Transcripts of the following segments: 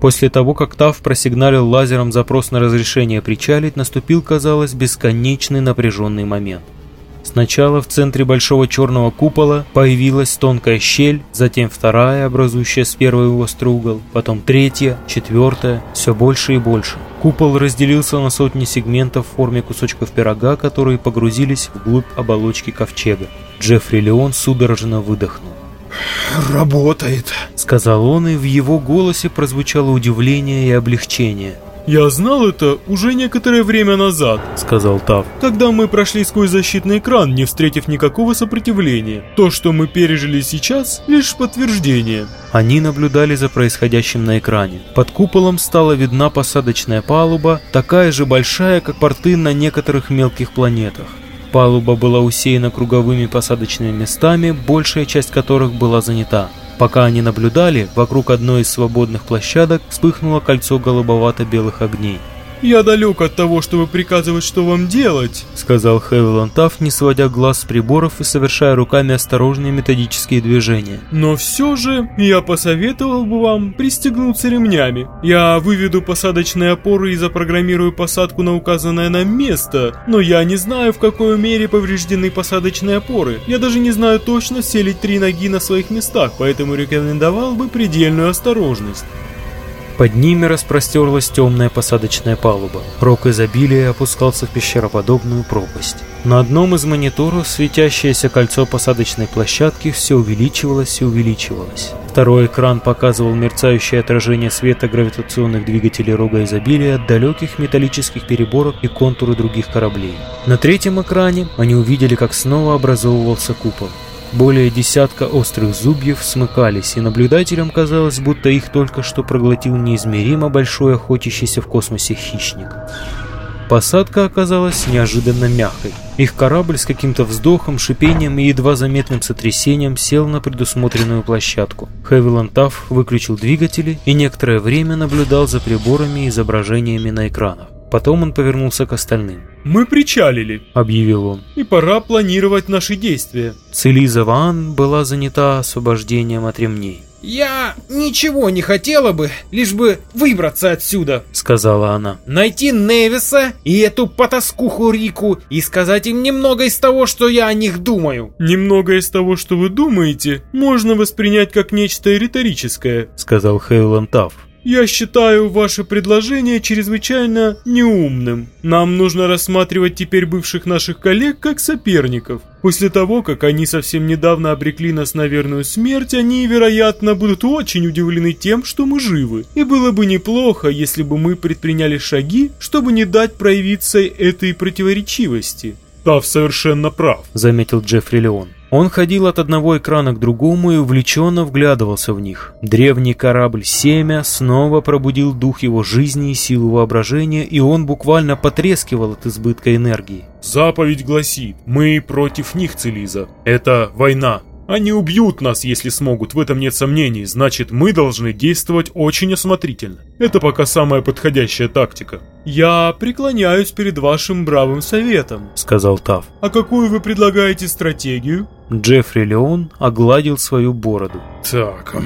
После того, как Тав просигналил лазером запрос на разрешение причалить, наступил, казалось, бесконечный напряженный момент. Сначала в центре большого черного купола появилась тонкая щель, затем вторая, образующая с первой острый угол, потом третья, четвертая, все больше и больше. Купол разделился на сотни сегментов в форме кусочков пирога, которые погрузились вглубь оболочки ковчега. Джеффри Леон судорожно выдохнул. «Работает», — сказал он, и в его голосе прозвучало удивление и облегчение. «Я знал это уже некоторое время назад», — сказал Тав, «когда мы прошли сквозь защитный экран, не встретив никакого сопротивления. То, что мы пережили сейчас, лишь подтверждение». Они наблюдали за происходящим на экране. Под куполом стала видна посадочная палуба, такая же большая, как порты на некоторых мелких планетах. Палуба была усеяна круговыми посадочными местами, большая часть которых была занята. Пока они наблюдали, вокруг одной из свободных площадок вспыхнуло кольцо голубовато-белых огней. «Я далек от того, чтобы приказывать, что вам делать», — сказал Хевилан Тафф, не сводя глаз с приборов и совершая руками осторожные методические движения. «Но все же я посоветовал бы вам пристегнуться ремнями. Я выведу посадочные опоры и запрограммирую посадку на указанное нам место, но я не знаю, в какой мере повреждены посадочные опоры. Я даже не знаю точно, все ли три ноги на своих местах, поэтому рекомендовал бы предельную осторожность». Под ними распростерлась темная посадочная палуба. Рок изобилия опускался в пещероподобную пропасть. На одном из мониторов светящееся кольцо посадочной площадки все увеличивалось и увеличивалось. Второй экран показывал мерцающее отражение света гравитационных двигателей рога изобилия от далеких металлических переборок и контуры других кораблей. На третьем экране они увидели, как снова образовывался купол. Более десятка острых зубьев смыкались, и наблюдателям казалось, будто их только что проглотил неизмеримо большой охотящийся в космосе хищник. Посадка оказалась неожиданно мягкой. Их корабль с каким-то вздохом, шипением и едва заметным сотрясением сел на предусмотренную площадку. Хевиланд Тафф выключил двигатели и некоторое время наблюдал за приборами и изображениями на экранах. Потом он повернулся к остальным. «Мы причалили», — объявил он. «И пора планировать наши действия». Целиза Ван была занята освобождением от ремней. «Я ничего не хотела бы, лишь бы выбраться отсюда», — сказала она. «Найти Невиса и эту потаскуху Рику и сказать им немного из того, что я о них думаю». «Немного из того, что вы думаете, можно воспринять как нечто риторическое», — сказал Хейлан Тафф. Я считаю ваше предложение чрезвычайно неумным. Нам нужно рассматривать теперь бывших наших коллег как соперников. После того, как они совсем недавно обрекли нас на верную смерть, они, вероятно, будут очень удивлены тем, что мы живы. И было бы неплохо, если бы мы предприняли шаги, чтобы не дать проявиться этой противоречивости. «Тав совершенно прав», — заметил Джеффри Леон. Он ходил от одного экрана к другому и увлеченно вглядывался в них. Древний корабль «Семя» снова пробудил дух его жизни и силу воображения, и он буквально потрескивал от избытка энергии. «Заповедь гласит, мы против них, Целиза. Это война. Они убьют нас, если смогут, в этом нет сомнений, значит мы должны действовать очень осмотрительно. Это пока самая подходящая тактика. «Я преклоняюсь перед вашим бравым советом», — сказал Тав. «А какую вы предлагаете стратегию?» Джеффри Леон огладил свою бороду. «Так,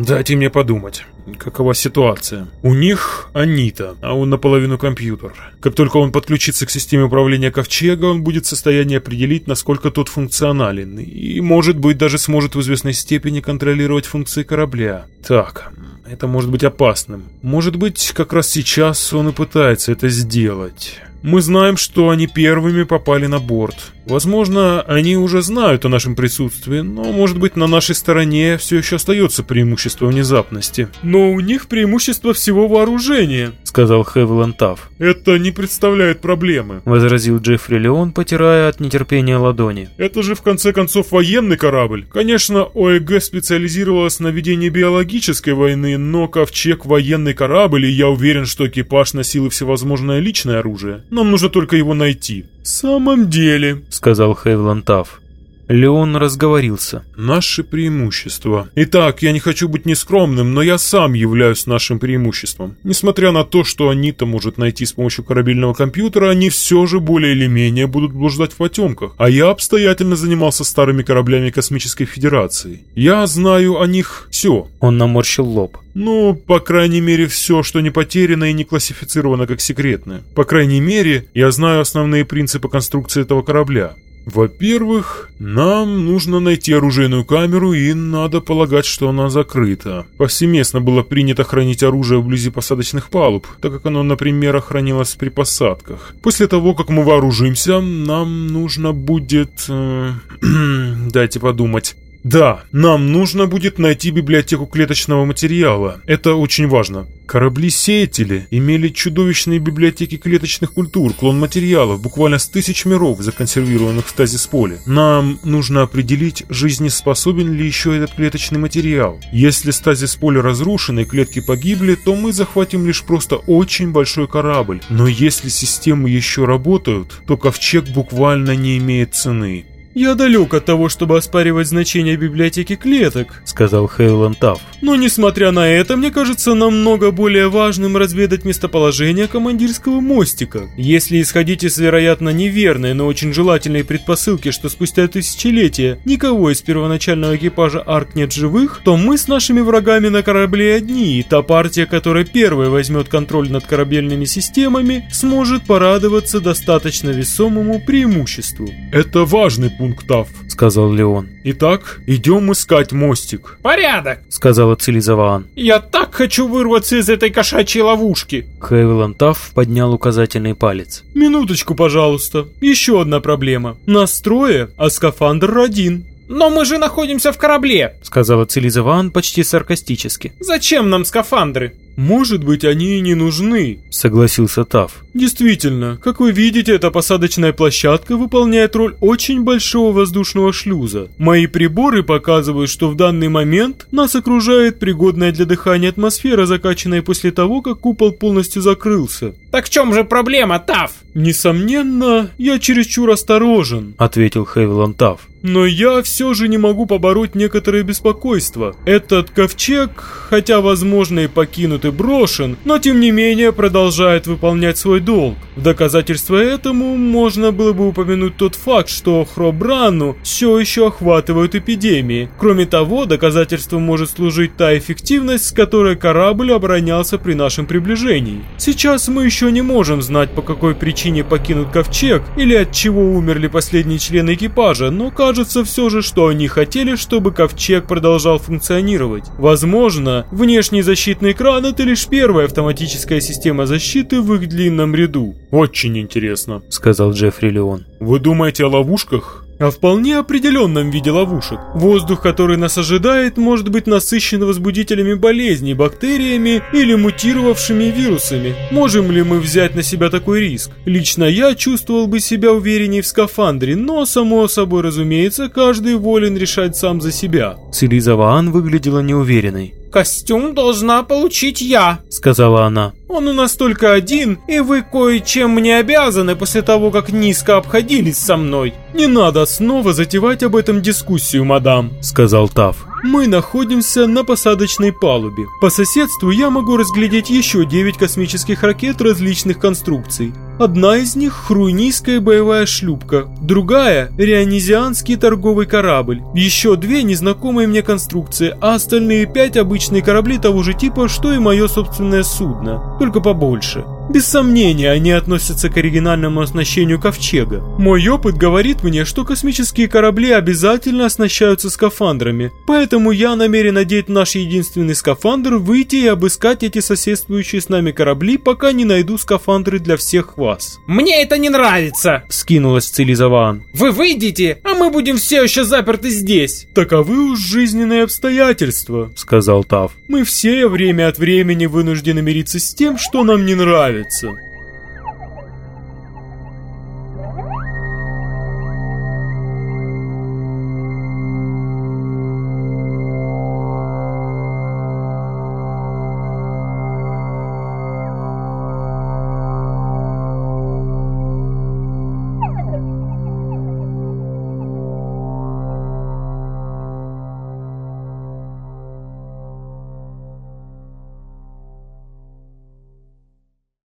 дайте мне подумать. Какова ситуация? У них Анита, а он наполовину компьютер. Как только он подключится к системе управления Ковчега, он будет в состоянии определить, насколько тот функционален, и, может быть, даже сможет в известной степени контролировать функции корабля. Так, это может быть опасным. Может быть, как раз сейчас он и пытается это сделать». Мы знаем, что они первыми попали на борт. Возможно, они уже знают о нашем присутствии, но, может быть, на нашей стороне все еще остается преимущество внезапности. Но у них преимущество всего вооружения, сказал Хевилан Тафф. Это не представляет проблемы, возразил Джеффри Леон, потирая от нетерпения ладони. Это же в конце концов военный корабль. Конечно, ОЭГ специализировалась на ведении биологической войны, но Ковчег военный корабль, и я уверен, что экипаж носил и всевозможное личное оружие. Нам нужно только его найти». «В самом деле», — сказал Хевлан Тафф. Леон разговорился. Наше преимущество. Итак, я не хочу быть нескромным, но я сам являюсь нашим преимуществом. Несмотря на то, что они-то может найти с помощью корабельного компьютера, они все же более или менее будут блуждать в потемках. А я обстоятельно занимался старыми кораблями Космической Федерации. Я знаю о них все. Он наморщил лоб. Ну, по крайней мере, все, что не потеряно и не классифицировано как секретное. По крайней мере, я знаю основные принципы конструкции этого корабля. Во-первых, нам нужно найти оружейную камеру, и надо полагать, что она закрыта. Повсеместно было принято хранить оружие вблизи посадочных палуб, так как оно, например, хранилось при посадках. После того, как мы вооружимся, нам нужно будет... Э, дайте подумать. Да, нам нужно будет найти библиотеку клеточного материала. Это очень важно. Корабли-сеятели имели чудовищные библиотеки клеточных культур, клон материалов, буквально с тысяч миров, законсервированных в стазис-поле. Нам нужно определить, жизнеспособен ли еще этот клеточный материал. Если стазис-поле разрушено и клетки погибли, то мы захватим лишь просто очень большой корабль. Но если системы еще работают, то ковчег буквально не имеет цены. «Я далек от того, чтобы оспаривать значение библиотеки клеток», — сказал Хейлан Тафф. «Но несмотря на это, мне кажется намного более важным разведать местоположение командирского мостика. Если исходить из, вероятно, неверной, но очень желательной предпосылки, что спустя тысячелетия никого из первоначального экипажа Арк нет живых, то мы с нашими врагами на корабле одни, и та партия, которая первая возьмет контроль над корабельными системами, сможет порадоваться достаточно весомому преимуществу». «Это важный пунктов», — сказал Леон. «Итак, идем искать мостик». «Порядок», — сказала Цилизаваан. «Я так хочу вырваться из этой кошачьей ловушки». Хевилан Тафф поднял указательный палец. «Минуточку, пожалуйста. Еще одна проблема. Нас трое, а скафандр один». «Но мы же находимся в корабле», — сказала Цилизаван почти саркастически. «Зачем нам скафандры?» «Может быть, они и не нужны», — согласился Тав. «Действительно, как вы видите, эта посадочная площадка выполняет роль очень большого воздушного шлюза. Мои приборы показывают, что в данный момент нас окружает пригодная для дыхания атмосфера, закачанная после того, как купол полностью закрылся». «Так в чем же проблема, Тав?» «Несомненно, я чересчур осторожен», — ответил Хевилан Тав. «Но я все же не могу побороть некоторое беспокойство. Этот ковчег, хотя, возможно, и покинут покинут и брошен, но тем не менее продолжает выполнять свой долг. В доказательство этому можно было бы упомянуть тот факт, что Хробрану все еще охватывают эпидемии. Кроме того, доказательством может служить та эффективность, с которой корабль оборонялся при нашем приближении. Сейчас мы еще не можем знать, по какой причине покинут ковчег или от чего умерли последние члены экипажа, но кажется все же, что они хотели, чтобы ковчег продолжал функционировать. Возможно, внешний защитный экран это лишь первая автоматическая система защиты в их длинном ряду. «Очень интересно», — сказал Джеффри Леон. «Вы думаете о ловушках?» о вполне определенном виде ловушек. Воздух, который нас ожидает, может быть насыщен возбудителями болезней, бактериями или мутировавшими вирусами. Можем ли мы взять на себя такой риск? Лично я чувствовал бы себя увереннее в скафандре, но, само собой разумеется, каждый волен решать сам за себя. Цилизаваан выглядела неуверенной. «Костюм должна получить я», — сказала она. «Он у нас только один, и вы кое-чем мне обязаны после того, как низко обходились со мной». «Не надо снова затевать об этом дискуссию, мадам», — сказал Тав. Мы находимся на посадочной палубе. По соседству я могу разглядеть еще 9 космических ракет различных конструкций. Одна из них – хруйнийская боевая шлюпка, другая – рионизианский торговый корабль, еще две незнакомые мне конструкции, а остальные пять – обычные корабли того же типа, что и мое собственное судно, только побольше. Без сомнения, они относятся к оригинальному оснащению ковчега. Мой опыт говорит мне, что космические корабли обязательно оснащаются скафандрами, поэтому я намерен надеть наш единственный скафандр, выйти и обыскать эти соседствующие с нами корабли, пока не найду скафандры для всех вас. «Мне это не нравится!» — скинулась Цилизаван. «Вы выйдете, а мы будем все еще заперты здесь!» «Таковы уж жизненные обстоятельства», — сказал Тав. «Мы все время от времени вынуждены мириться с тем, что нам не нравится нравится.